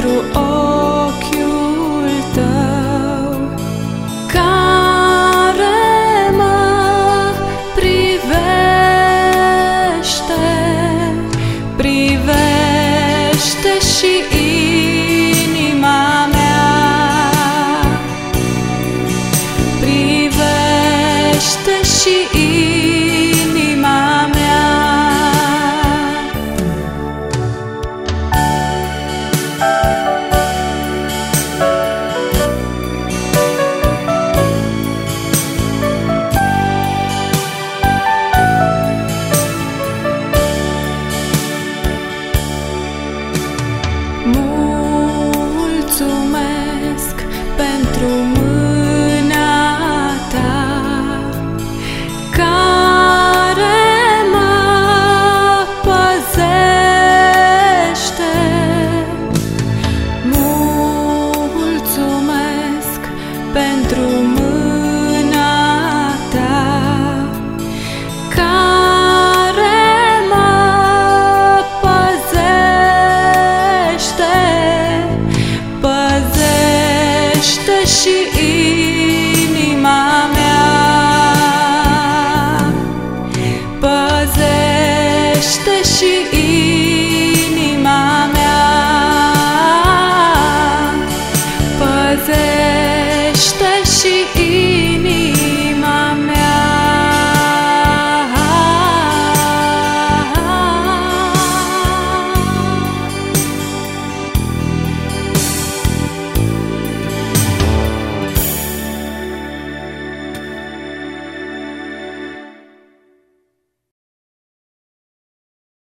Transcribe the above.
pentru pentru deste